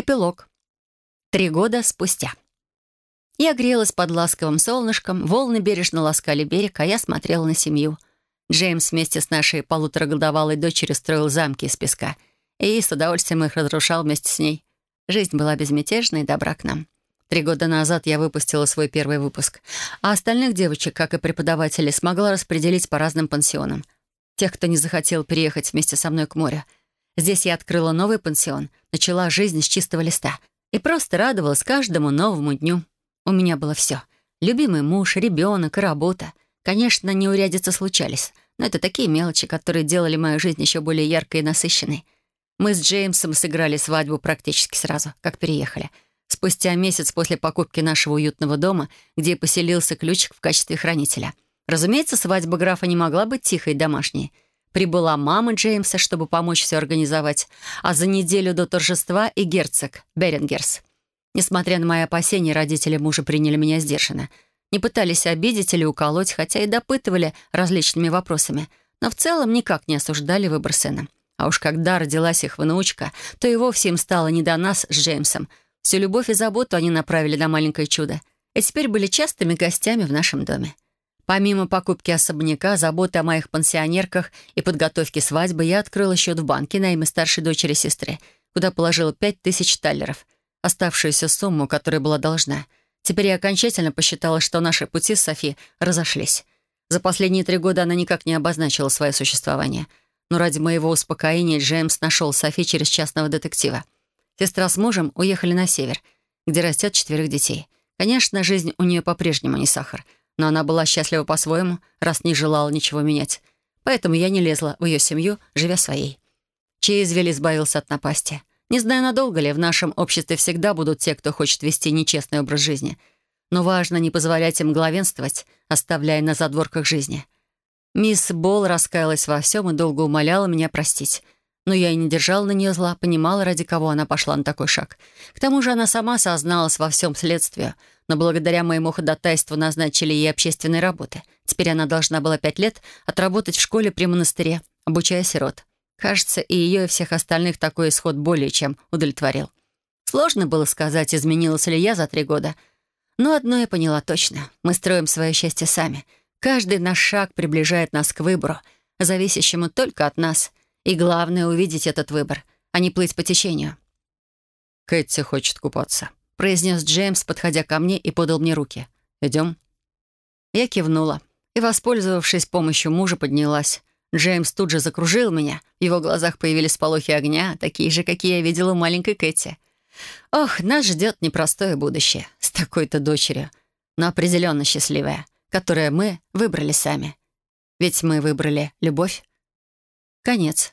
Эпилог. Три года спустя. Я грелась под ласковым солнышком, волны бережно ласкали берег, а я смотрела на семью. Джеймс вместе с нашей полуторагодовалой дочерью строил замки из песка, и с удовольствием их разрушал вместе с ней. Жизнь была безмятежна и добра к нам. Три года назад я выпустила свой первый выпуск, а остальных девочек, как и преподавателей, смогла распределить по разным пансионам. Тех, кто не захотел переехать вместе со мной к морю. Здесь я открыла новый пансион, начала жизнь с чистого листа — и просто радовалась каждому новому дню. У меня было все. Любимый муж, ребенок и работа. Конечно, неурядицы случались, но это такие мелочи, которые делали мою жизнь еще более яркой и насыщенной. Мы с Джеймсом сыграли свадьбу практически сразу, как переехали. Спустя месяц после покупки нашего уютного дома, где поселился ключик в качестве хранителя. Разумеется, свадьба графа не могла быть тихой и домашней — Прибыла мама Джеймса, чтобы помочь все организовать, а за неделю до торжества и герцог Берингерс. Несмотря на мои опасения, родители мужа приняли меня сдержанно. Не пытались обидеть или уколоть, хотя и допытывали различными вопросами, но в целом никак не осуждали выбор сына. А уж когда родилась их внучка, то и вовсе им стало не до нас с Джеймсом. Всю любовь и заботу они направили на маленькое чудо. И теперь были частыми гостями в нашем доме. Помимо покупки особняка, заботы о моих пансионерках и подготовки свадьбы, я открыла счет в банке на имя старшей дочери сестры, куда положила пять тысяч таллеров, оставшуюся сумму, которая была должна. Теперь я окончательно посчитала, что наши пути с Софи разошлись. За последние три года она никак не обозначила свое существование. Но ради моего успокоения Джеймс нашел Софи через частного детектива. Сестра с мужем уехали на север, где растет четверых детей. Конечно, жизнь у нее по-прежнему не сахар — но она была счастлива по-своему, раз не желала ничего менять. Поэтому я не лезла в ее семью, живя своей. Чейзвель избавился от напасти. Не знаю, надолго ли, в нашем обществе всегда будут те, кто хочет вести нечестный образ жизни. Но важно не позволять им главенствовать, оставляя на задворках жизни. Мисс Болл раскаялась во всем и долго умоляла меня простить. Но я и не держала на нее зла, понимала, ради кого она пошла на такой шаг. К тому же она сама созналась во всем следствию, но благодаря моему ходатайству назначили ей общественные работы. Теперь она должна была пять лет отработать в школе при монастыре, обучая сирот. Кажется, и ее, и всех остальных такой исход более чем удовлетворил. Сложно было сказать, изменилась ли я за три года. Но одно я поняла точно. Мы строим свое счастье сами. Каждый наш шаг приближает нас к выбору, зависящему только от нас. И главное — увидеть этот выбор, а не плыть по течению. Кэти хочет купаться произнес Джеймс, подходя ко мне и подал мне руки. «Идем?» Я кивнула и, воспользовавшись помощью мужа, поднялась. Джеймс тут же закружил меня. В его глазах появились полохи огня, такие же, какие я видела у маленькой Кэти. Ох, нас ждет непростое будущее с такой-то дочерью, но определенно счастливое, которое мы выбрали сами. Ведь мы выбрали любовь. Конец.